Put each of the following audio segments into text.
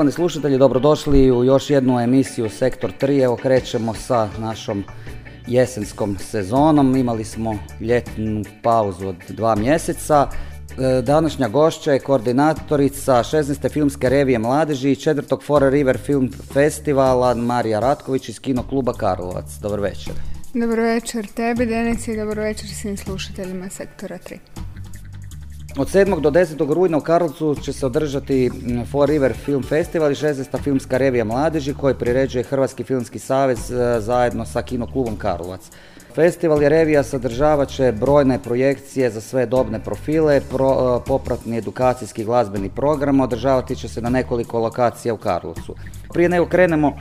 Poštovani slušatelji, dobrodošli u još jednu emisiju Sektor 3. Evo krećemo sa našom jesenskom sezonom. Imali smo ljetnu pauzu od dva mjeseca. E, Današnja gošća je koordinatorica 16. filmske revije Mladeži i četvrtog Fore River Film Festivala Marija Ratković iz Kino kluba Karlovac. Dobar večer. Dobro večer tebi, Denis, i dobro večer svim slušateljima Sektora 3. Od 7. do 10. rujna u Karlovcu će se održati mm, Four River Film Festival i 16. filmska revija Mladeži koji priređuje Hrvatski filmski savez e, zajedno sa Kino klubom Karlovac. Festival i revija sadržavat će brojne projekcije za sve dobne profile, pro, e, popratni edukacijski glazbeni program, održavati će se na nekoliko lokacija u Karlovcu. Prije nego krenemo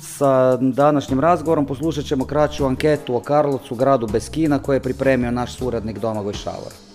sa današnjim razgovorom poslušat ćemo kraću anketu o Karlovcu, gradu bez kina, koje je pripremio naš suradnik Domagoj Šavor.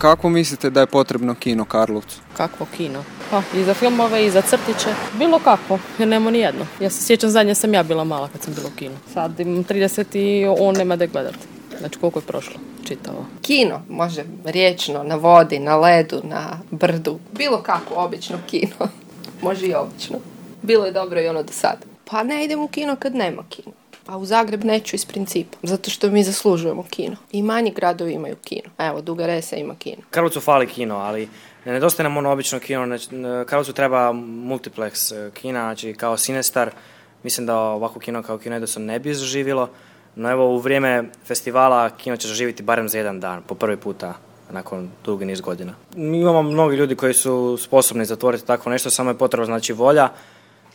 Kako mislite da je potrebno kino Karlovcu? Kakvo kino? Pa, i za filmove, i za crtiće. Bilo kako, jer nema ni jedno. Ja se sjećam, zadnje sam ja bila mala kad sam bila u kinu. Sad imam 30 i on nema da gledati. Znači, koliko je prošlo čitavo. Kino, može riječno, na vodi, na ledu, na brdu. Bilo kako, obično kino. može i obično. Bilo je dobro i ono do sad. Pa ne idem u kino kad nema kino. A u Zagreb neću iz principa, zato što mi zaslužujemo kino. I manji gradovi imaju kino. Evo, Duga Resa ima kino. Karlovcu fali kino, ali ne nedostaje nam ono obično kino. ne- ne- Karlovcu treba multiplex e, kina, znači kao Sinestar. Mislim da ovako kino kao Kino Edison ne bi zaživjelo. No evo, u vrijeme festivala kino će zaživjeti barem za jedan dan, po prvi puta nakon dugi niz godina. Mi imamo mnogi ljudi koji su sposobni zatvoriti tako nešto, samo je potrebno znači volja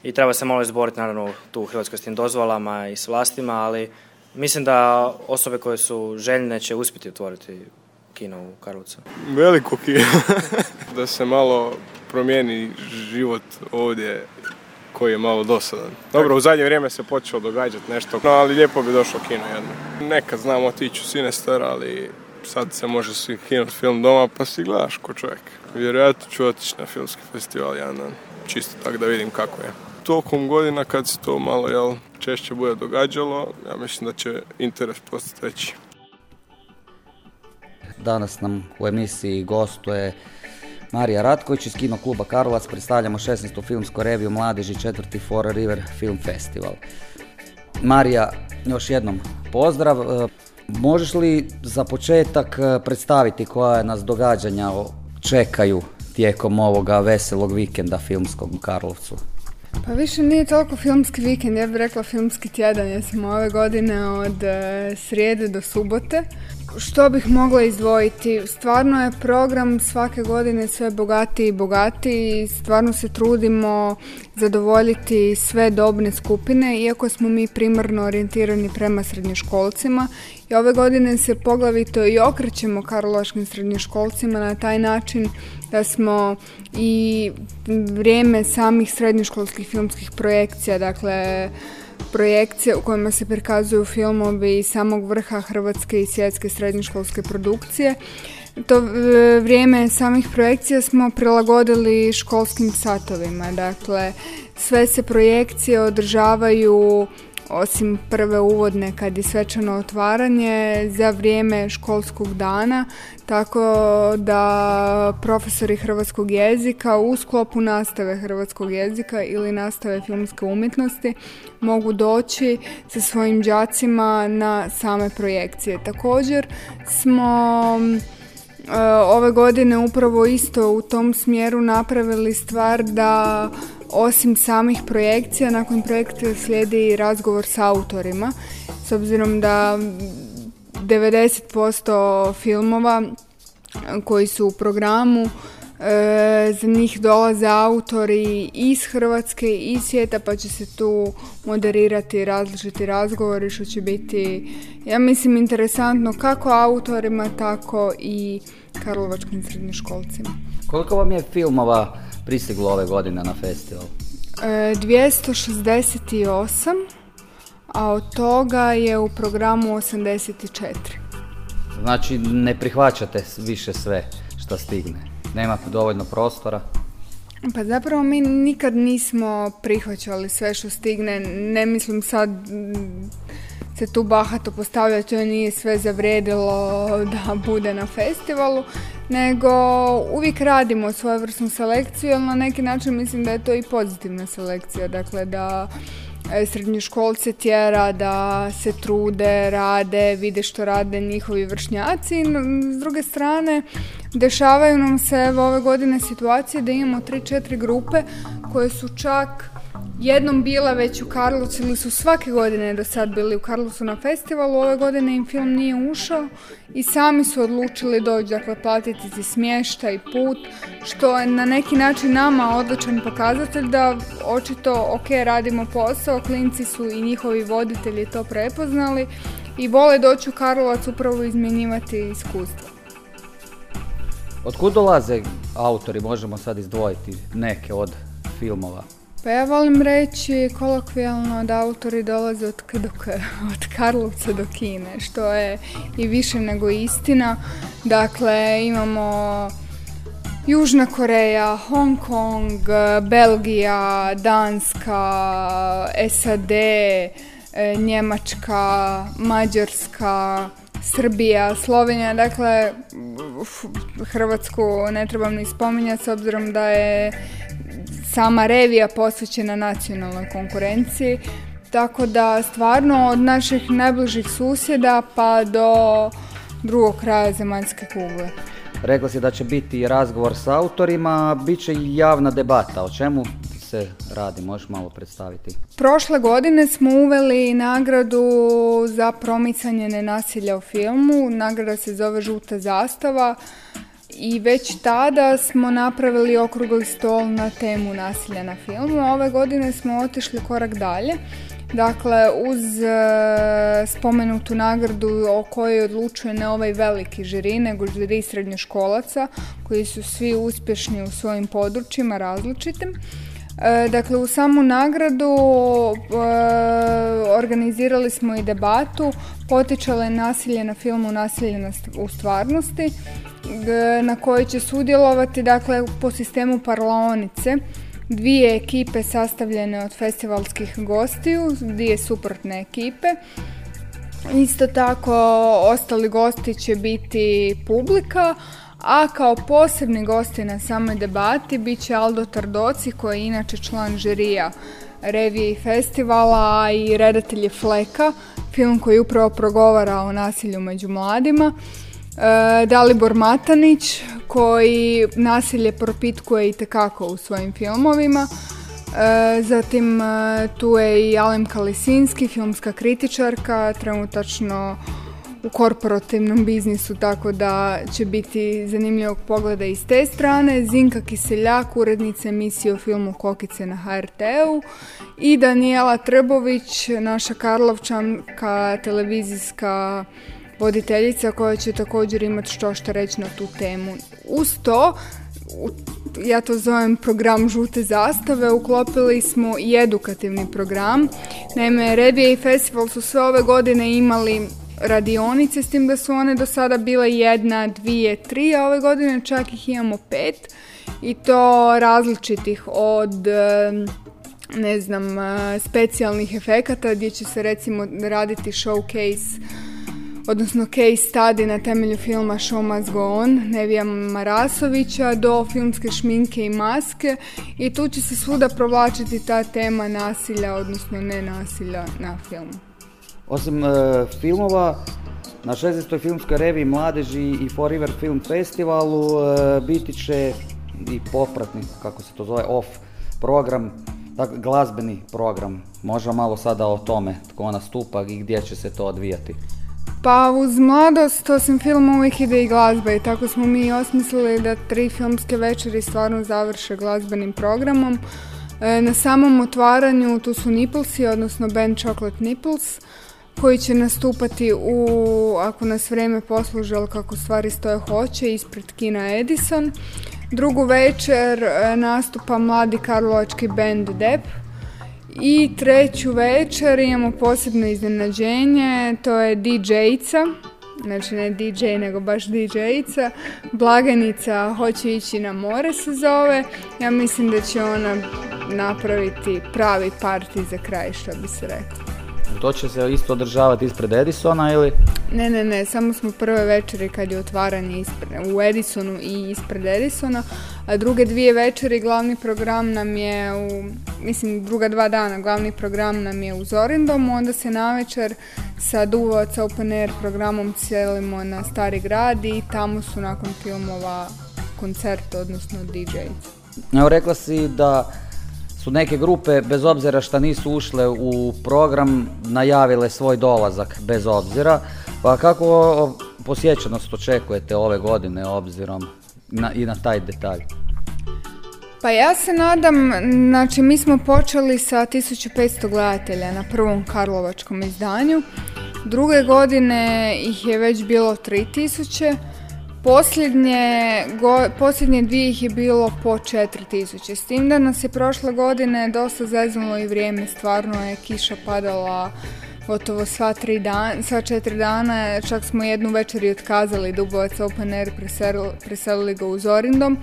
i treba se malo izboriti naravno tu u Hrvatskoj s tim dozvolama i s vlastima, ali mislim da osobe koje su željne će uspjeti otvoriti kino u Karlovcu. Veliko kino. da se malo promijeni život ovdje koji je malo dosadan. Dobro, u zadnje vrijeme se počelo događati nešto, no, ali lijepo bi došlo kino jedno. Nekad znamo otići u Sinestar, ali sad se može si kinut film doma pa si gledaš ko čovjek. Vjerojatno ću otići na filmski festival jedan dan, čisto tako da vidim kako je. Tokom godina kad se to malo jel, češće bude događalo, ja mislim da će interes postati veći. Danas nam u emisiji gostuje Marija Ratković iz Kino kluba Karlovac. Predstavljamo 16. filmsku reviju Mladeži četvrti Four River Film Festival. Marija, još jednom pozdrav. E, Možeš li za početak e, predstaviti koja nas događanja čekaju tijekom ovoga veselog vikenda filmskog u Karlovcu? Pa više nije toliko filmski vikend, ja bih rekla filmski tjedan, jer smo ove godine od e, srijede do subote. Što bih mogla izdvojiti? Stvarno je program svake godine sve bogatiji i bogatiji i stvarno se trudimo zadovoljiti sve dobne skupine, iako smo mi primarno orijentirani prema srednjoškolcima. I ove godine se poglavito i okrećemo karlovačkim srednjoškolcima na taj način da smo i vrijeme samih srednjoškolskih filmskih projekcija, dakle projekcije u kojima se prikazuju filmovi iz samog vrha hrvatske i svjetske srednjoškolske produkcije. To e, vrijeme samih projekcija smo prilagodili školskim satovima. Dakle, sve se projekcije održavaju osim prve uvodne kad je svečano otvaranje za vrijeme školskog dana, tako da profesori hrvatskog jezika u sklopu nastave hrvatskog jezika ili nastave filmske umjetnosti mogu doći sa svojim đacima na same projekcije. Također smo e, ove godine upravo isto u tom smjeru napravili stvar da osim samih projekcija, nakon projekta slijedi razgovor s autorima, s obzirom da 90% filmova koji su u programu e, za njih dolaze autori iz Hrvatske i svijeta pa će se tu moderirati različiti razgovori što će biti ja mislim interesantno kako autorima tako i karlovačkim srednjoškolcima. Koliko vam je filmova pristiglo ove godine na festival? E, 268, a od toga je u programu 84. Znači ne prihvaćate više sve što stigne. Nema dovoljno prostora. Pa zapravo mi nikad nismo prihvaćali sve što stigne, ne mislim sad mm, se tu bahato postavlja, to nije sve zavrijedilo da bude na festivalu, nego uvijek radimo svojevrsnu selekciju, ali na neki način mislim da je to i pozitivna selekcija, dakle da e, srednjoškolce tjera da se trude, rade, vide što rade njihovi vršnjaci. S druge strane, dešavaju nam se ove godine situacije da imamo 3-4 grupe koje su čak jednom bila već u Karlovcu ili su svake godine do sad bili u Karlovcu na festivalu, ove godine im film nije ušao i sami su odlučili doći, dakle platiti si smještaj i put, što je na neki način nama odličan pokazatelj da očito ok radimo posao, klinci su i njihovi voditelji to prepoznali i vole doći u Karlovac upravo izmjenjivati iskustvo. Otkud dolaze autori, možemo sad izdvojiti neke od filmova? Pa ja volim reći kolokvijalno da autori dolaze od, od Karlovca do Kine, što je i više nego istina. Dakle, imamo Južna Koreja, Hong Kong, Belgija, Danska, SAD, e, Njemačka, Mađarska, Srbija, Slovenija, dakle Hrvatsku ne trebam ni spominjati s obzirom da je sama revija posvećena nacionalnoj konkurenciji. Tako da stvarno od naših najbližih susjeda pa do drugog kraja zemaljske kugle. Rekla si da će biti razgovor s autorima, bit će i javna debata. O čemu se radi? Možeš malo predstaviti? Prošle godine smo uveli nagradu za promicanje nenasilja u filmu. Nagrada se zove Žuta zastava i već tada smo napravili okrugli stol na temu nasilja na filmu. Ove godine smo otišli korak dalje. Dakle, uz e, spomenutu nagradu o kojoj odlučuje ne ovaj veliki žiri, nego žiri srednjoškolaca koji su svi uspješni u svojim područjima različitim. E, dakle, u samu nagradu e, organizirali smo i debatu, potičale nasilje na filmu Nasilje u stvarnosti, na kojoj će sudjelovati dakle, po sistemu parlaonice dvije ekipe sastavljene od festivalskih gostiju, dvije suprotne ekipe. Isto tako ostali gosti će biti publika, a kao posebni gosti na samoj debati bit će Aldo Tardoci koji je inače član žirija revije festivala i redatelj Fleka, film koji upravo progovara o nasilju među mladima. E, Dalibor Matanić koji nasilje propitkuje i tekako u svojim filmovima. E, zatim e, tu je i Alem Kalisinski, filmska kritičarka, trenutačno u korporativnom biznisu, tako da će biti zanimljivog pogleda i s te strane. Zinka Kiseljak, urednica emisije o filmu Kokice na HRT-u i Daniela Trbović, naša Karlovčanka, televizijska voditeljica koja će također imati što što reći na tu temu. Uz to, ja to zovem program žute zastave, uklopili smo i edukativni program. Naime, Revije i Festival su sve ove godine imali radionice, s tim da su one do sada bile jedna, dvije, tri, a ove godine čak ih imamo pet i to različitih od ne znam, specijalnih efekata gdje će se recimo raditi showcase odnosno case study na temelju filma Show Must Go On Nevija Marasovića do filmske šminke i maske i tu će se svuda provlačiti ta tema nasilja, odnosno nenasilja na filmu. Osim e, filmova, na 16. filmskoj reviji Mladeži i Forever Film Festivalu e, biti će i popratni, kako se to zove, off program, dakle glazbeni program. Možemo malo sada o tome tko nastupa i gdje će se to odvijati. Pa uz mladost osim filma uvijek ide i glazba i tako smo mi osmislili da tri filmske večeri stvarno završe glazbenim programom. E, na samom otvaranju tu su Nipplesi, odnosno band Chocolate Nipples, koji će nastupati u, ako nas vrijeme posluže, ali kako stvari stoje hoće, ispred kina Edison. Drugu večer e, nastupa mladi karlovački band Depp, i treću večer imamo posebno iznenađenje, to je DJ-ica, znači ne DJ nego baš DJ-ica. Blagajnica hoće ići na more se zove, ja mislim da će ona napraviti pravi parti za kraj što bi se reklo. To će se isto održavati ispred Edisona ili? Ne, ne, ne, samo smo prve večeri kad je otvaranje u Edisonu i ispred Edisona, a druge dvije večeri glavni program nam je u, mislim druga dva dana glavni program nam je u Zorindomu, onda se navečer sa Duvovac Open Air programom cijelimo na Stari grad i tamo su nakon filmova koncert, odnosno DJ. Evo rekla si da su neke grupe, bez obzira što nisu ušle u program, najavile svoj dolazak bez obzira. Pa kako posjećenost očekujete ove godine obzirom na, i na taj detalj? Pa ja se nadam, znači mi smo počeli sa 1500 gledatelja na prvom Karlovačkom izdanju. Druge godine ih je već bilo 3000 Posljednje, go, posljednje dvije ih je bilo po 4000. S tim da nas je prošle godine dosta zeznulo i vrijeme, stvarno je kiša padala gotovo sva, tri dan, sva četiri dana, čak smo jednu večer i otkazali Dubovac Open Air, preselili, ga u Zorindom,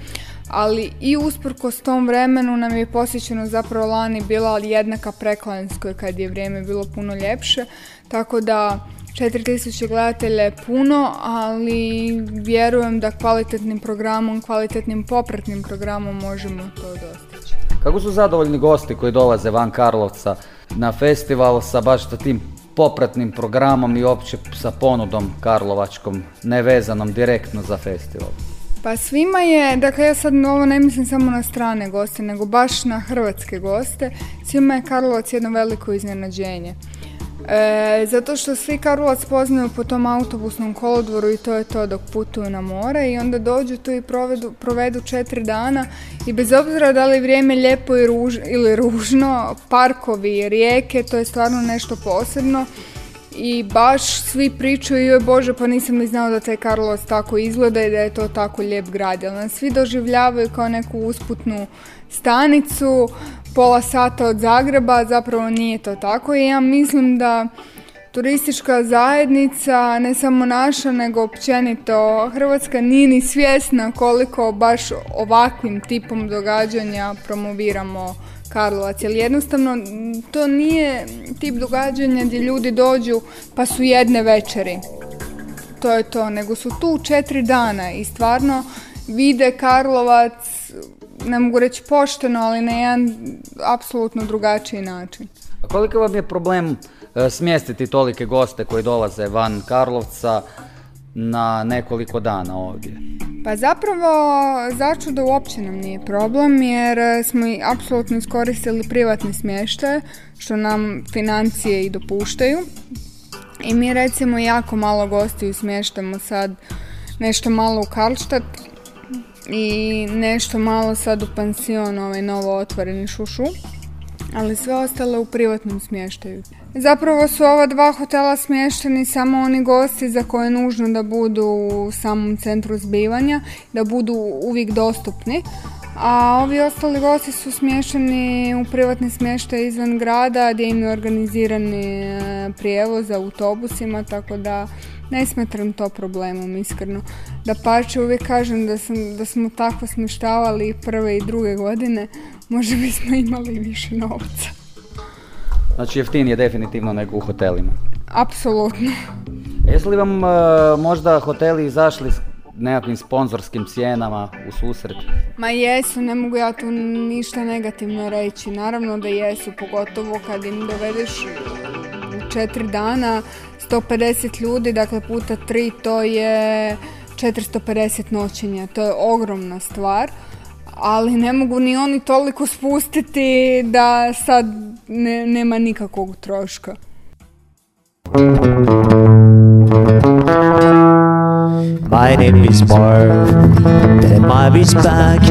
ali i usprkos tom vremenu nam je posjećeno zapravo lani bila jednaka preklanskoj kad je vrijeme bilo puno ljepše, tako da 4000 gledatelja je puno, ali vjerujem da kvalitetnim programom, kvalitetnim popratnim programom možemo to dostići. Kako su zadovoljni gosti koji dolaze van Karlovca na festival sa baš tim popratnim programom i opće sa ponudom karlovačkom, nevezanom direktno za festival? Pa svima je, dakle ja sad ovo ne mislim samo na strane goste, nego baš na hrvatske goste, svima je Karlovac jedno veliko iznenađenje. E, zato što svi Karlovac poznaju po tom autobusnom kolodvoru i to je to dok putuju na more i onda dođu tu i provedu, provedu četiri dana i bez obzira da li vrijeme lijepo i ili ružno, parkovi, rijeke, to je stvarno nešto posebno i baš svi pričaju joj Bože pa nisam ni znao da taj Karlovac tako izgleda i da je to tako lijep grad. Nas svi doživljavaju kao neku usputnu stanicu, pola sata od Zagreba, zapravo nije to tako i ja mislim da turistička zajednica, ne samo naša, nego općenito Hrvatska nije ni svjesna koliko baš ovakvim tipom događanja promoviramo Karlovac, jer jednostavno to nije tip događanja gdje ljudi dođu pa su jedne večeri. To je to, nego su tu četiri dana i stvarno vide Karlovac ne mogu reći pošteno, ali na jedan apsolutno drugačiji način. A koliko vam je problem e, smjestiti tolike goste koji dolaze van Karlovca na nekoliko dana ovdje? Pa zapravo začudo uopće nam nije problem jer smo i apsolutno iskoristili privatne smještaje što nam financije i dopuštaju. I mi recimo jako malo gostiju smještamo sad nešto malo u Karlštad i nešto malo sad u pansion, ovaj novo otvoreni šušu, ali sve ostale u privatnom smještaju. Zapravo su ova dva hotela smješteni samo oni gosti za koje je nužno da budu u samom centru zbivanja, da budu uvijek dostupni, a ovi ostali gosti su smješteni u privatni smještaj izvan grada gdje im je organizirani e, prijevoz autobusima, tako da ne smatram to problemom, iskreno. Da pače uvijek kažem da, sam, da smo tako smještavali prve i druge godine, možda bismo imali više novca. Znači jeftinije definitivno nego u hotelima? Apsolutno. Jesu li vam e, možda hoteli izašli s nekakvim sponzorskim cijenama u susret? Ma jesu, ne mogu ja tu ništa negativno reći. Naravno da jesu, pogotovo kad im dovedeš četiri dana 150 ljudi, dakle puta 3 to je 450 noćenja. To je ogromna stvar, ali ne mogu ni oni toliko spustiti da sad ne, nema nikakvog troška. My name is Marv, and my is back.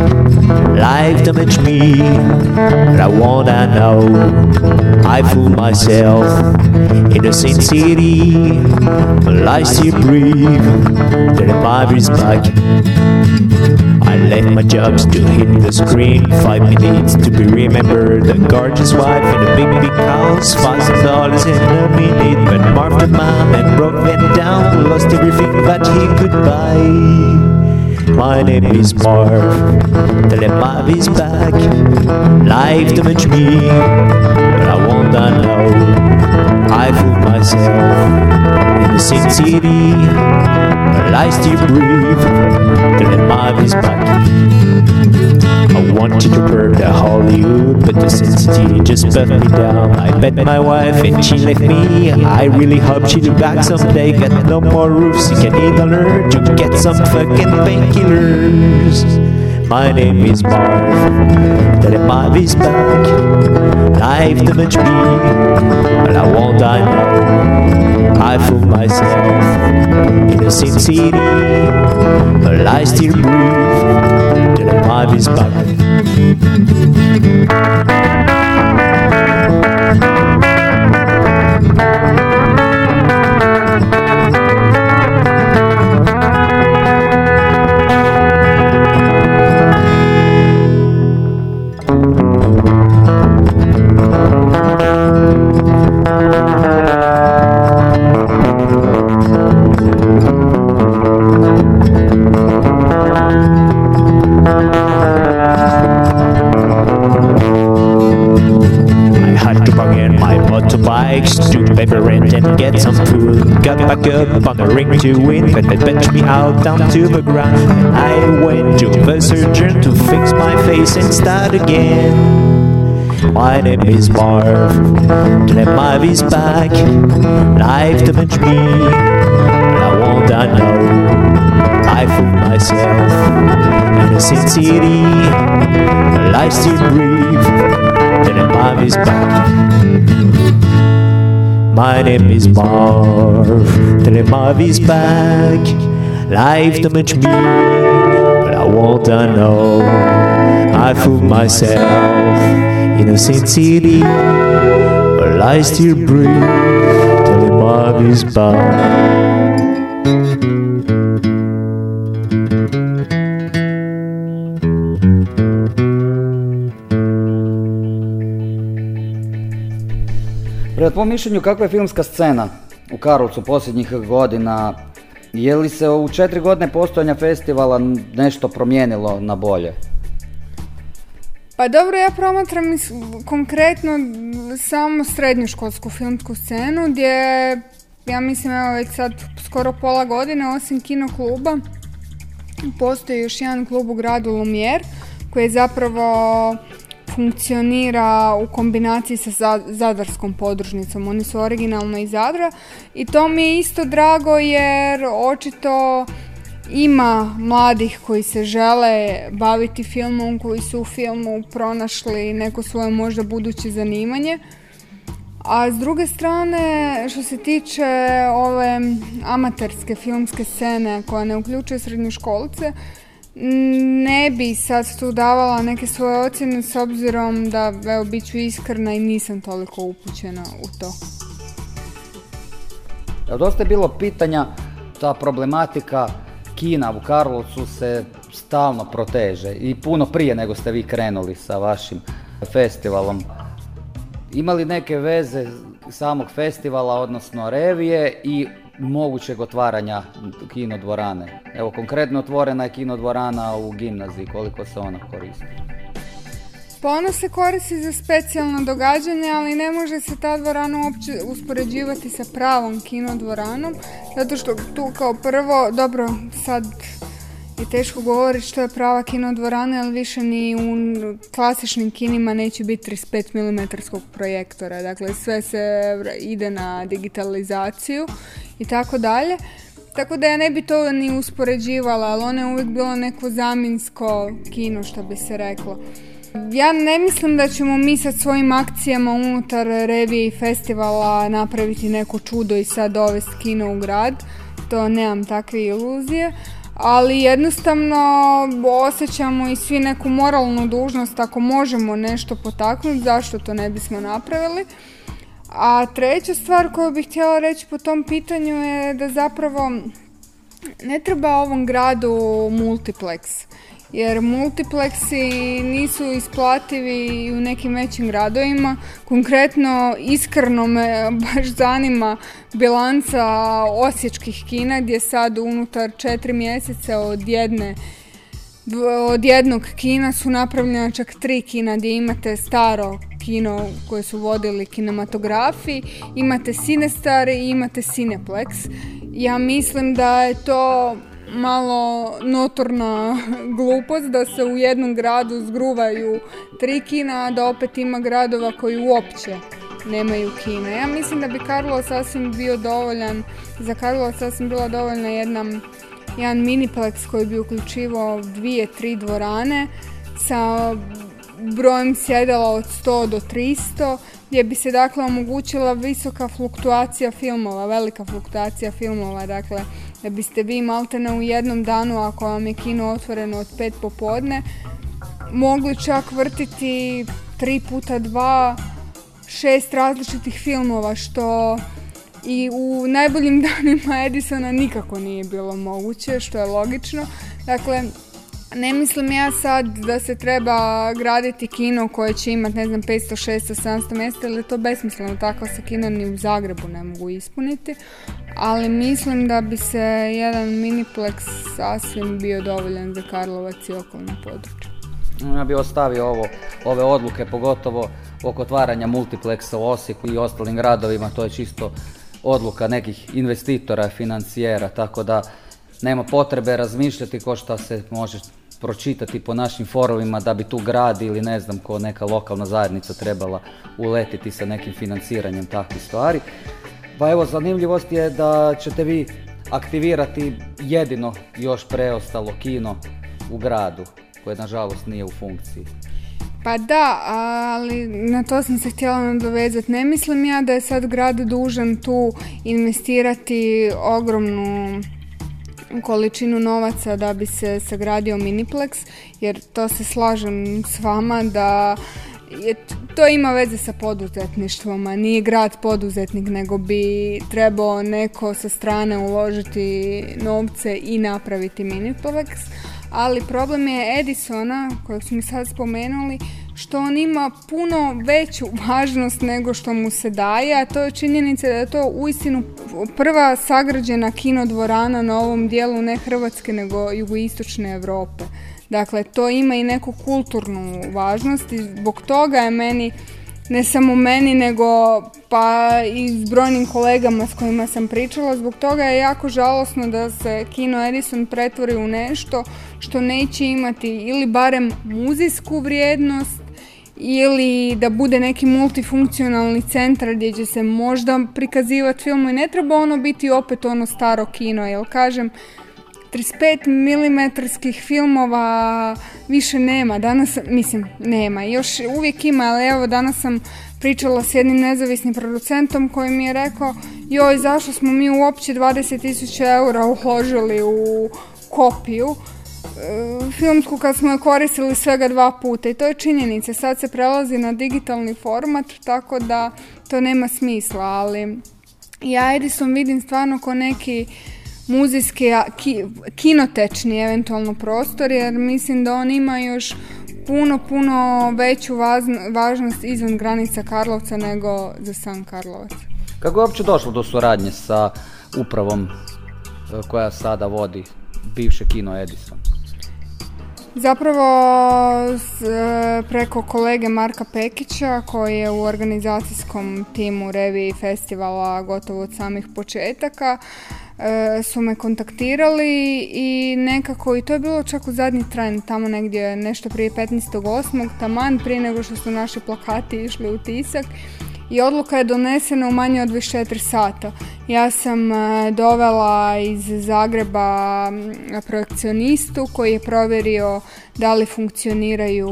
Life damaged me, but I wanna know. I fool myself in the same city, but I still breathe. That my is back. I left my jobs to hit the screen. Five minutes to be remembered. The gorgeous wife in a big, big house. Thousand dollars in a minute. But Marv the mom and broke went down. Lost everything but he buy. My name is. Tell him Marv is back. Life damaged me. But I wanna know. I fool myself in the city, but I still breathe. The mind is back. Wanted to burn the Hollywood, but the sensitivity just buffed me down. I met my wife and she left me. I really hope she'll be back someday. Got no more roofs, you can either learn to get some fucking painkillers. My name is Marv, the Marv is back. Life damaged me, but I won't die now. I fool myself in a city, but I still breathe life is bugged. Got back up on the ring to win, but they benched me out down to the ground. And I went to the surgeon to fix my face and start again. My name is Marv, the Marv is back. Life damaged me, and I won't die now. I fool myself in a sin city, I still breathe. Then the Marv is back. My name is Marv. The Marv is back. Life damaged me, but I won't I know. I fool myself in a city, but I still breathe. The Marv is back. Tvom mišljenju, kakva je filmska scena u Karlovcu posljednjih godina? Je li se u četiri godine postojanja festivala nešto promijenilo na bolje? Pa dobro, ja promatram konkretno samo srednjoškolsku filmsku scenu gdje ja mislim evo već sad skoro pola godine osim kino kluba postoji još jedan klub u gradu Lumier koji zapravo funkcionira u kombinaciji sa za- zadarskom podružnicom. Oni su originalno iz Zadra i to mi je isto drago jer očito ima mladih koji se žele baviti filmom, koji su u filmu pronašli neko svoje možda buduće zanimanje. A s druge strane, što se tiče ove amaterske filmske scene koja ne uključuje srednjoškolce, ne bi sad tu davala neke svoje ocjene s obzirom da, evo, bit ću iskrena i nisam toliko upućena u to. Evo, dosta je bilo pitanja, ta problematika kina u Karlovcu se stalno proteže i puno prije nego ste vi krenuli sa vašim festivalom. Ima li neke veze samog festivala, odnosno revije i mogućeg otvaranja kino dvorane? Evo, konkretno otvorena je kino dvorana u gimnaziji, koliko se ona koristi? Pa ona se koristi za specijalna događanja, ali ne može se ta dvorana uopće uspoređivati sa pravom kino dvoranom, zato što tu kao prvo, dobro, sad je teško govoriti što je prava kino dvorana, ali više ni u klasičnim kinima neće biti 35 mm projektora, dakle sve se ide na digitalizaciju i tako dalje. Tako da ja ne bi to ni uspoređivala, ali ono je uvijek bilo neko zamjensko kino, što bi se reklo. Ja ne mislim da ćemo mi sad svojim akcijama unutar revije i festivala napraviti neko čudo i sad dovesti kino u grad. To nemam takve iluzije. Ali jednostavno osjećamo i svi neku moralnu dužnost ako možemo nešto potaknuti, zašto to ne bismo napravili. A treća stvar koju bih htjela reći po tom pitanju je da zapravo ne treba ovom gradu multiplex jer multiplexi nisu isplativi u nekim većim gradovima. Konkretno, iskreno me baš zanima bilanca osječkih kina gdje sad unutar četiri mjeseca od jedne od jednog kina su napravljena čak tri kina gdje imate staro kino koje su vodili kinematografi, imate Cinestar i imate Cineplex. Ja mislim da je to malo notorna glupost da se u jednom gradu zgruvaju tri kina, a da opet ima gradova koji uopće nemaju kina. Ja mislim da bi Karlo sasvim bio dovoljan, za Karlo sasvim bila dovoljna jedna, jedan miniplex koji bi uključivao dvije, tri dvorane sa brojem sjedala od 100 do 300 gdje bi se dakle omogućila visoka fluktuacija filmova, velika fluktuacija filmova, dakle da biste vi maltene u jednom danu ako vam je kino otvoreno od pet popodne mogli čak vrtiti tri puta dva šest različitih filmova što i u najboljim danima Edisona nikako nije bilo moguće što je logično dakle ne mislim ja sad da se treba graditi kino koje će imati, ne znam, 500, 600, 700 mjesta, ili to besmisleno, tako se kino ni u Zagrebu ne mogu ispuniti, ali mislim da bi se jedan miniplex sasvim bio dovoljan za Karlovac i okolno područje. Ja bi ostavio ovo, ove odluke, pogotovo oko otvaranja multipleksa u Osijeku i ostalim gradovima, to je čisto odluka nekih investitora, financijera, tako da nema potrebe razmišljati ko šta se može pročitati po našim forovima da bi tu grad ili ne znam ko neka lokalna zajednica trebala uletiti sa nekim financiranjem takvih stvari. Pa evo, zanimljivost je da ćete vi aktivirati jedino još preostalo kino u gradu, koje nažalost nije u funkciji. Pa da, ali na to sam se htjela nadovezati. Ne mislim ja da je sad grad dužan tu investirati ogromnu količinu novaca da bi se sagradio miniplex, jer to se slažem s vama da je, to ima veze sa poduzetništvom, a nije grad poduzetnik, nego bi trebao neko sa strane uložiti novce i napraviti miniplex. Ali problem je Edisona, kojeg smo sad spomenuli, što on ima puno veću važnost nego što mu se daje, a to je činjenica da je to uistinu prva sagrađena kinodvorana na ovom dijelu ne Hrvatske nego jugoistočne Europe. Dakle, to ima i neku kulturnu važnost i zbog toga je meni ne samo meni, nego pa i s brojnim kolegama s kojima sam pričala. Zbog toga je jako žalosno da se Kino Edison pretvori u nešto što neće imati ili barem muzijsku vrijednost ili da bude neki multifunkcionalni centar gdje će se možda prikazivati film i ne treba ono biti opet ono staro kino, jer kažem 35 mm filmova više nema, danas, mislim, nema, još uvijek ima, ali evo danas sam pričala s jednim nezavisnim producentom koji mi je rekao joj zašto smo mi uopće 20.000 eura uložili u kopiju E, filmsku kad smo je koristili svega dva puta? I to je činjenica. Sad se prelazi na digitalni format tako da to nema smisla, ali ja Edison vidim stvarno ko neki muzijski, kinotečni eventualno prostor jer mislim da on ima još puno, puno veću važnost izvan granica Karlovca nego za sam Karlovac. Kako je uopće došlo do suradnje sa upravom e, koja sada vodi bivše kino Edison? Zapravo e, preko kolege Marka Pekića koji je u organizacijskom timu Revi festivala gotovo od samih početaka su me kontaktirali i nekako i to je bilo čak u zadnji trend tamo negdje nešto prije 15.8. taman prije nego što su naši plakati išli u tisak i odluka je donesena u manje od 24 sata. Ja sam e, dovela iz Zagreba projekcionistu koji je provjerio da li funkcioniraju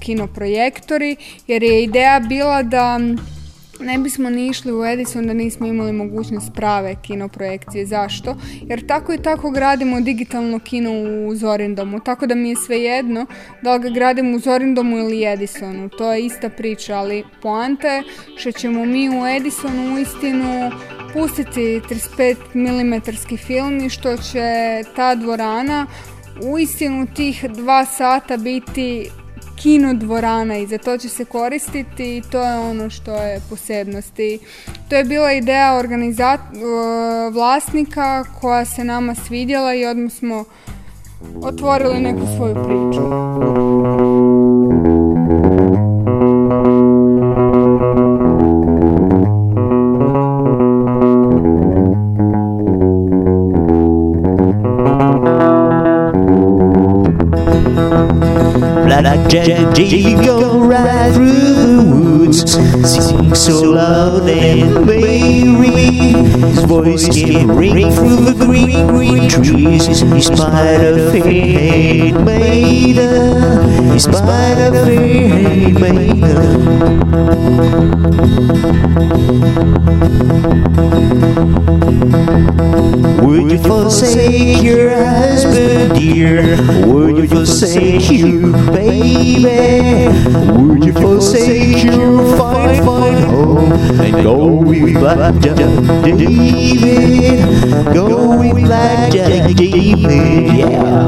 kinoprojektori jer je ideja bila da ne bismo ni išli u Edison da nismo imali mogućnost prave kinoprojekcije. Zašto? Jer tako i tako gradimo digitalno kino u Zorindomu, tako da mi je jedno da ga gradimo u Zorindomu ili Edisonu. To je ista priča, ali poanta je što ćemo mi u Edisonu uistinu pustiti 35 mm film i što će ta dvorana uistinu tih dva sata biti kino dvorana i za to će se koristiti i to je ono što je posebnost. I to je bila ideja vlasnika koja se nama svidjela i odmah smo otvorili neku svoju priču. so low me. His voice can ring through the green, green trees. Spied a fair maiden. Spied a fair maiden. Would you forsake your husband, dear? Would you forsake you, baby? Would you forsake your fine, fine home and go with David? Go with Black Jack David, yeah.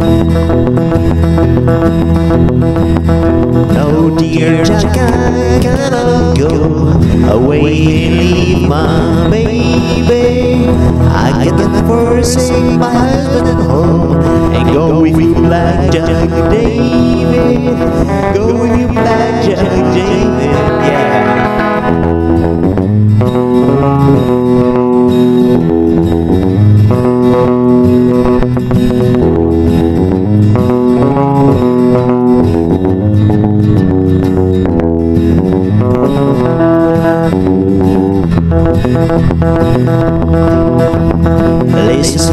No, dear Jack, I gotta go away and leave my baby. I cannot forsake my husband at home and go with you, Black Jack David. Go with you, Black Jack David. Yeah.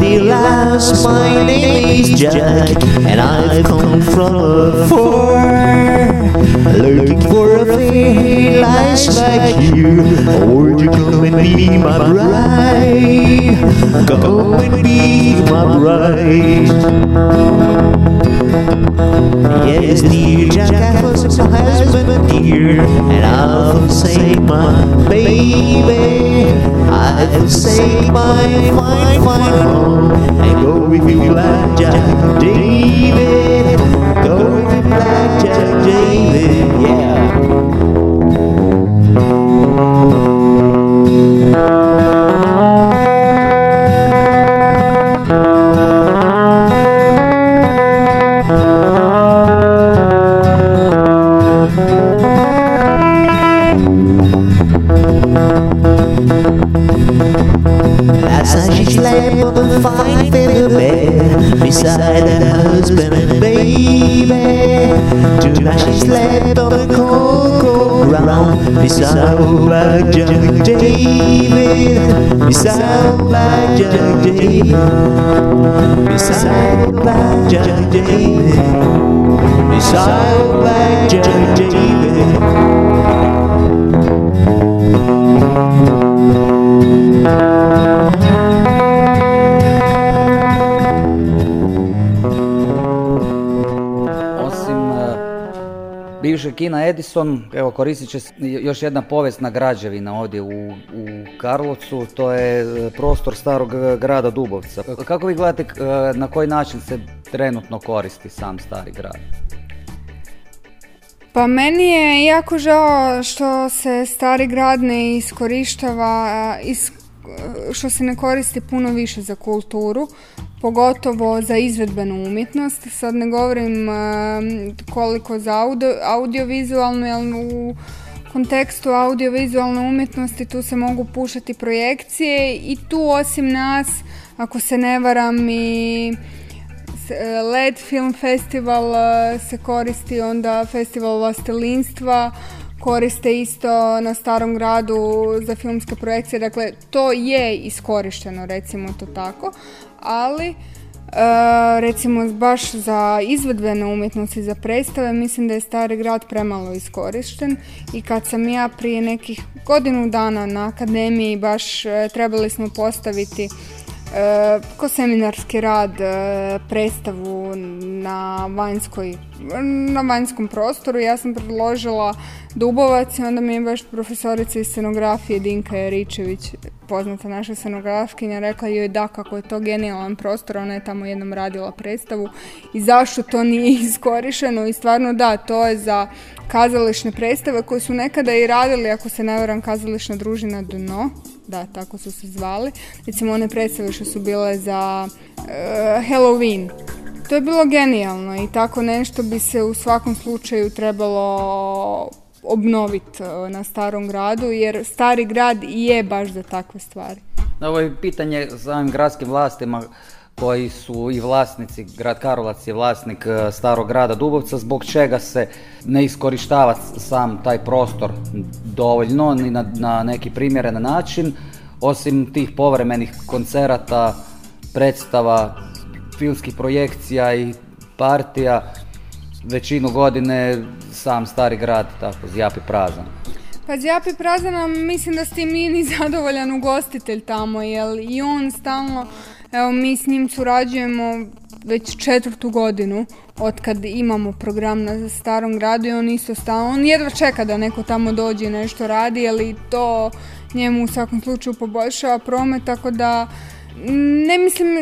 Dear lass, my name Jack, and I've come from afar, looking for a fair lass like you. Would you come and be my bride? Come and be my bride. Yes, dear Jack, I was my husband, dear, and I'll forsake my baby. I'll forsake my fine, fine home and go with you, Black Jack David. Go like Jack David, yeah. Jagdeep Beside Baba Beside Baba kina Edison, evo koristit će još jedna povijesna građevina ovdje u, u Karlovcu, to je e, prostor starog grada Dubovca. Kako vi gledate e, na koji način se trenutno koristi sam stari grad? Pa meni je jako žao što se stari grad ne iskorištava, is- što se ne koristi puno više za kulturu, pogotovo za izvedbenu umjetnost. Sad ne govorim em, koliko za audio, audiovizualnu, jer u kontekstu audiovizualne umjetnosti tu se mogu pušati projekcije i tu osim nas, ako se ne varam i s- e, LED Film Festival e, se koristi, onda Festival vlastelinstva koriste isto na Starom gradu za filmske projekcije, dakle to je iskorišteno, recimo to tako, ali e, recimo baš za izvedbene umjetnosti, za predstave, mislim da je Stari grad premalo iskorišten. I kad sam ja prije nekih godinu dana na akademiji baš e, trebali smo postaviti E, ko seminarski rad e, predstavu na vanjskoj na vanjskom prostoru. Ja sam predložila Dubovac i onda mi je baš profesorica iz scenografije Dinka Jeričević poznata naša scenografkinja rekla joj da kako je to genijalan prostor ona je tamo jednom radila predstavu i zašto to nije iskorišeno i stvarno da to je za kazališne predstave koje su nekada i radili ako se ne varam kazališna družina Dno da, tako su se zvali. Recimo one predstave što su bile za e, Halloween. To je bilo genijalno i tako nešto bi se u svakom slučaju trebalo obnoviti e, na starom gradu jer stari grad je baš za takve stvari. Ovo je pitanje za ovim gradskim vlastima. koji su i vlasnici, grad Karlovac je vlasnik e, starog grada Dubovca, zbog čega se ne iskorištava sam taj prostor dovoljno ni na, na neki primjeren način, osim tih povremenih koncerata, predstava, filmskih projekcija i partija, većinu godine sam stari grad tako zjapi prazan. Pa zjapi prazan, a mislim da s tim nije ni zadovoljan ugostitelj tamo, jer i on stalno, evo mi s njim surađujemo već četvrtu godinu od kad imamo program na starom gradu i on isto stalno, on jedva čeka da neko tamo dođe i nešto radi, ali to njemu u svakom slučaju poboljšava promet, tako da ne mislim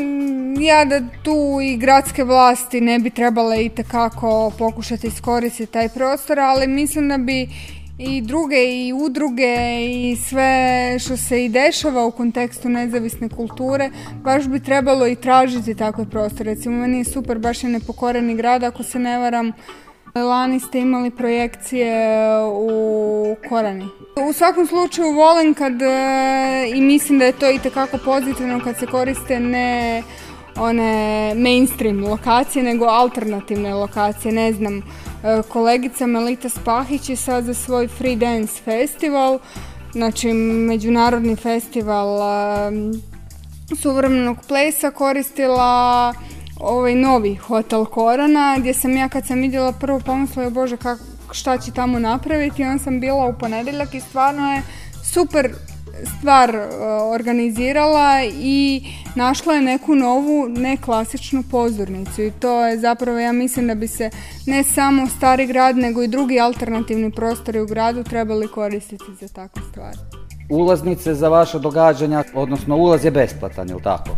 ja da tu i gradske vlasti ne bi trebale i tekako pokušati iskoristiti taj prostor, ali mislim da bi i druge i udruge i sve što se i dešava u kontekstu nezavisne kulture, baš bi trebalo i tražiti takve prostore. Recimo, meni je super, baš je nepokoreni grad, ako se ne varam, Lani ste imali projekcije u Korani. U svakom slučaju volim kad e, i mislim da je to i tekako pozitivno kad se koriste ne one mainstream lokacije, nego alternativne lokacije. Ne znam, e, kolegica Melita Spahić je sad za svoj Free Dance festival, znači međunarodni festival e, suvremenog plesa koristila ovaj novi hotel Korana gdje sam ja kad sam vidjela prvo pomislila bože kak, šta će tamo napraviti on sam bila u ponedjeljak i stvarno je super stvar uh, organizirala i našla je neku novu neklasičnu pozornicu i to je zapravo ja mislim da bi se ne samo stari grad nego i drugi alternativni prostori u gradu trebali koristiti za takve stvari. Ulaznice za vaše događanja, odnosno ulaz je besplatan, li tako?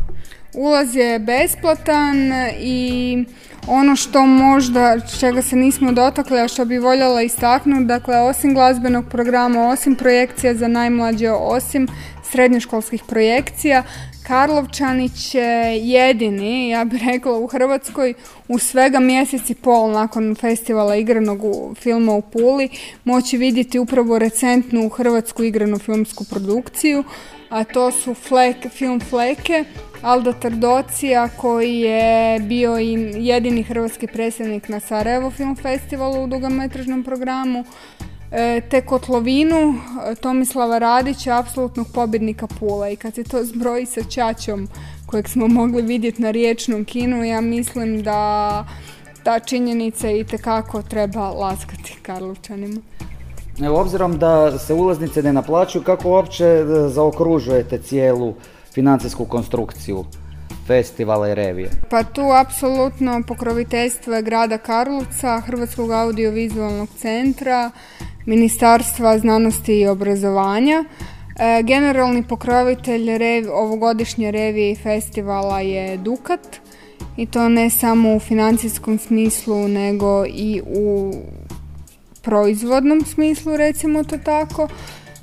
Ulaz je besplatan i ono što možda čega se nismo dotakli, a što bi voljela istaknuti, dakle osim glazbenog programa, osim projekcija za najmlađe, osim srednjoškolskih projekcija, Karlovčani će jedini, ja bih rekla u Hrvatskoj, u svega mjesec pol nakon festivala igranog filma u Puli, moći vidjeti upravo recentnu hrvatsku igranu filmsku produkciju, a to su Flek, film Fleke, Alda Tardocija koji je bio i jedini hrvatski predstavnik na Sarajevo film festivalu u dugometražnom programu, te Kotlovinu e, Tomislava Radića, apsolutnog pobjednika Pula i kad se to zbroji sa Čačom kojeg smo mogli vidjeti na riječnom kinu, ja mislim da ta činjenica i tekako treba laskati Karlovčanima. Evo, obzirom da se ulaznice ne naplaćuju, kako uopće e, zaokružujete cijelu financijsku konstrukciju festivala i revije? Pa tu apsolutno pokroviteljstvo je grada Karlovca, Hrvatskog audiovizualnog centra, Ministarstva znanosti i obrazovanja. E, generalni pokrovitelj ovogodišnje revije i festivala je Dukat i to ne samo u financijskom smislu nego i u proizvodnom smislu recimo to tako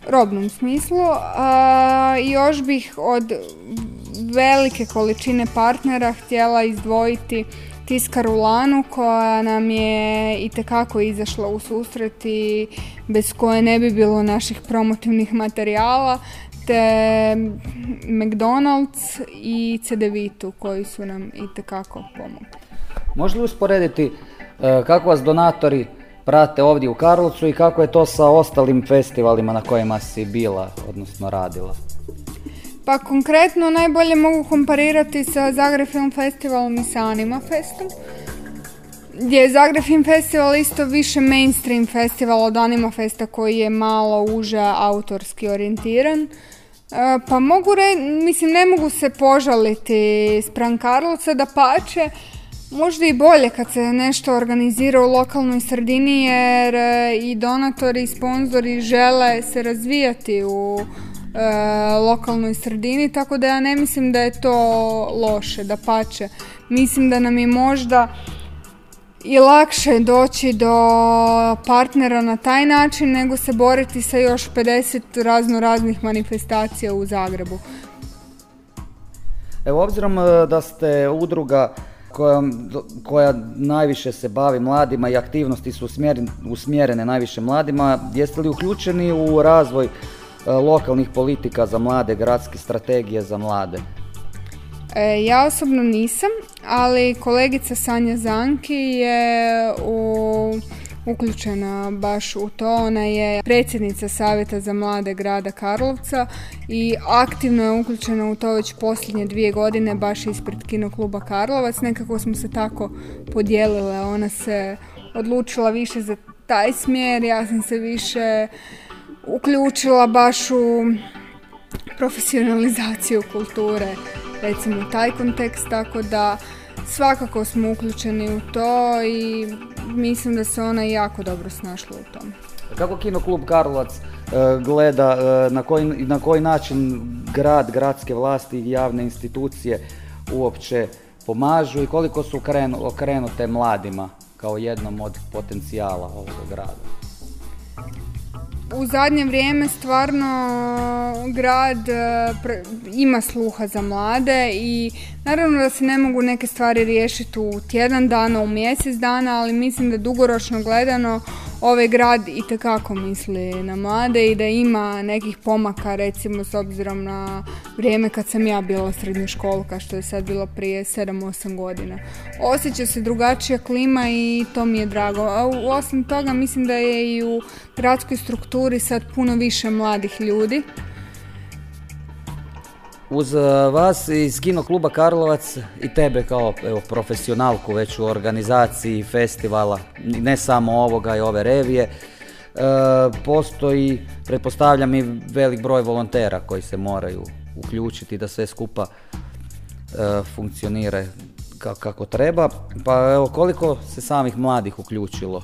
robnom smislu. A, još bih od velike količine partnera htjela izdvojiti Tiskaru Lanu koja nam je i tekako izašla u susret i bez koje ne bi bilo naših promotivnih materijala te McDonald's i CDVitu koji su nam i tekako pomogli. Može li usporediti e, kako vas donatori prate ovdje u Karlovcu i kako je to sa ostalim festivalima na kojima si bila, odnosno radila? Pa konkretno najbolje mogu komparirati sa Zagreb Film Festivalom i sa Anima Festom gdje je Zagreb Film Festival isto više mainstream festival od Anima Festa koji je malo uže autorski orijentiran. E, pa mogu re, mislim ne mogu se požaliti spram Karlovca da pače, Možda i bolje kad se nešto organizira u lokalnoj sredini jer e, i donatori i sponzori žele se razvijati u lokalnoj sredini, tako da ja ne mislim da je to loše, da pače. Mislim da nam je možda i lakše doći do partnera na taj način nego se boriti sa još 50 razno raznih manifestacija u Zagrebu. Evo, obzirom e, da ste udruga koja, koja najviše se bavi mladima i aktivnosti su usmjerene najviše mladima. Jeste li uključeni u razvoj e, lokalnih politika za mlade, gradske strategije za mlade? E, ja osobno nisam, ali kolegica Sanja Zanki je u, uključena baš u to. Ona je predsjednica Savjeta za mlade grada Karlovca i aktivno je uključena u to već posljednje dvije godine baš ispred Kino kluba Karlovac. Nekako smo se tako podijelile. Ona se odlučila više za taj smjer, ja sam se više uključila baš u profesionalizaciju kulture, recimo taj kontekst, tako da svakako smo uključeni u to i mislim da se ona jako dobro snašla u tom. Kako Kino klub Karlovac e, gleda e, na koji, na koji način grad, gradske vlasti i javne institucije uopće pomažu i koliko su okrenute mladima kao jednom od potencijala ovog grada? U zadnje vrijeme stvarno grad e, ima sluha za mlade i naravno da se ne mogu neke stvari riješiti u tjedan dana, u mjesec dana, ali mislim da dugoročno gledano ovaj grad i tekako misli na mlade i da ima nekih pomaka recimo s obzirom na vrijeme kad sam ja bila srednjoškolka što je sad bilo prije 7-8 godina. Osjeća se drugačija klima i to mi je drago. A u osim toga mislim da je i u gradskoj strukturi sad puno više mladih ljudi uz e, vas iz Kino kluba Karlovac i tebe kao evo, profesionalku već u organizaciji festivala, ne samo ovoga i ove revije, e, postoji, pretpostavljam i velik broj volontera koji se moraju uključiti da sve skupa e, funkcionira kako treba. Pa evo, koliko se samih mladih uključilo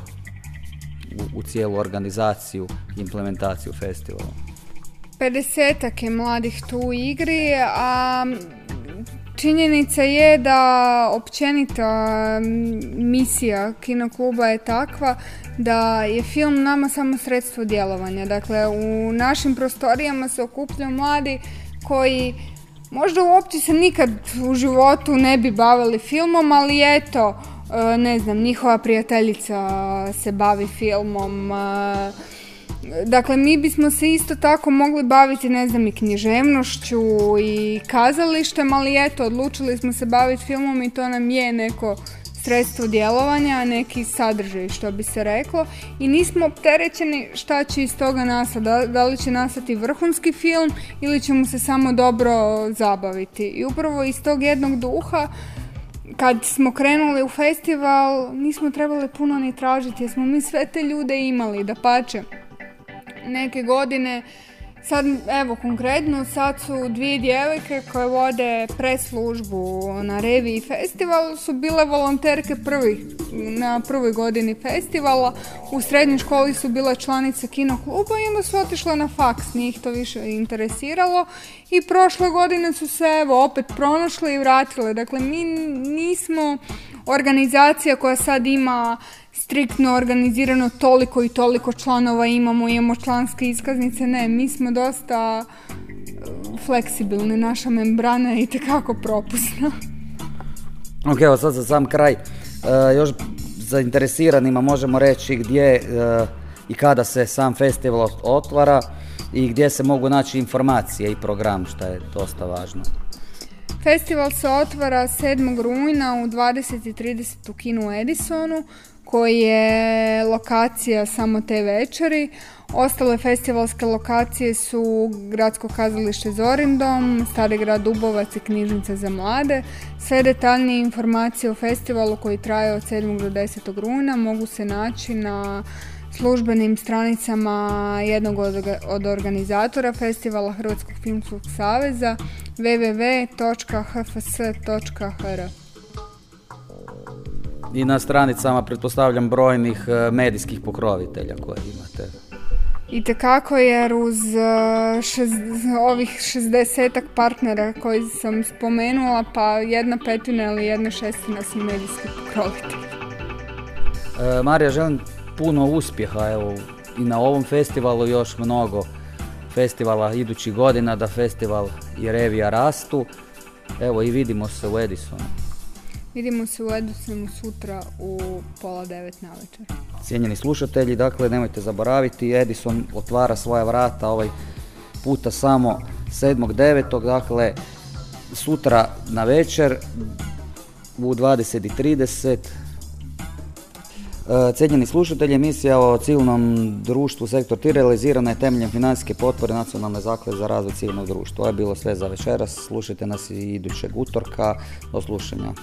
u, u cijelu organizaciju i implementaciju festivala? 50 je mladih tu u igri, a činjenica je da općenito misija kinokluba je takva da je film nama samo sredstvo djelovanja. Dakle, u našim prostorijama se okupljaju mladi koji možda uopće se nikad u životu ne bi bavili filmom, ali eto, e, ne znam, njihova prijateljica se bavi filmom, e, Dakle, mi bismo se isto tako mogli baviti, ne znam, i književnošću i kazalištem, ali eto, odlučili smo se baviti filmom i to nam je neko sredstvo djelovanja, neki sadržaj što bi se reklo i nismo opterećeni šta će iz toga nastati, da, da li će nastati vrhunski film ili ćemo se samo dobro zabaviti. I upravo iz tog jednog duha kad smo krenuli u festival nismo trebali puno ni tražiti jer smo mi sve te ljude imali da pače neke godine Sad, evo konkretno, sad su dvije djevojke koje vode preslužbu na reviji festival, su bile volonterke prvi, na prvoj godini festivala. U srednjoj školi su bile članice kino kluba i onda su otišle na faks, nije ih to više interesiralo. I prošle godine su se evo opet pronašle i vratile. Dakle, mi nismo organizacija koja sad ima striktno organizirano toliko i toliko članova imamo, imamo članske iskaznice, ne, mi smo dosta e, fleksibilni, naša membrana je itekako propusna. Ok, evo sad za sam kraj, e, još zainteresiranima možemo reći gdje e, i kada se sam festival otvara i gdje se mogu naći informacije i program, što je dosta važno. Festival se otvara 7. rujna u 20.30 u kinu Edisonu koji je lokacija samo te večeri. Ostale festivalske lokacije su Gradsko kazalište Zorindom, Stari grad Dubovac i Knjižnica za mlade. Sve detaljnije informacije o festivalu koji traje od 7. do 10. rujna mogu se naći na službenim stranicama jednog od organizatora festivala Hrvatskog filmskog saveza www.hfs.hr i na stranicama pretpostavljam brojnih e, medijskih pokrovitelja koje imate. I tekako jer uz e, šest, ovih 60 partnera koji sam spomenula pa jedna petina ili jedna šestina su medijski pokrovitelji. E, Marija, želim puno uspjeha evo, i na ovom festivalu još mnogo festivala idućih godina da festival i revija rastu. Evo i vidimo se u Edisonu. Vidimo se u Edisonu sutra u pola devet na večer. Cijenjeni slušatelji, dakle nemojte zaboraviti, Edison otvara svoja vrata ovaj puta samo 7.9. Dakle, sutra na večer u 20.30 E, Cijenjeni slušatelji, emisija o civilnom društvu Sektor 3 realizirana je temeljem financijske potpore Nacionalne zaklade za razvoj civilnog društva. To je bilo sve za večeras. Slušajte nas i idućeg utorka. Do slušanja.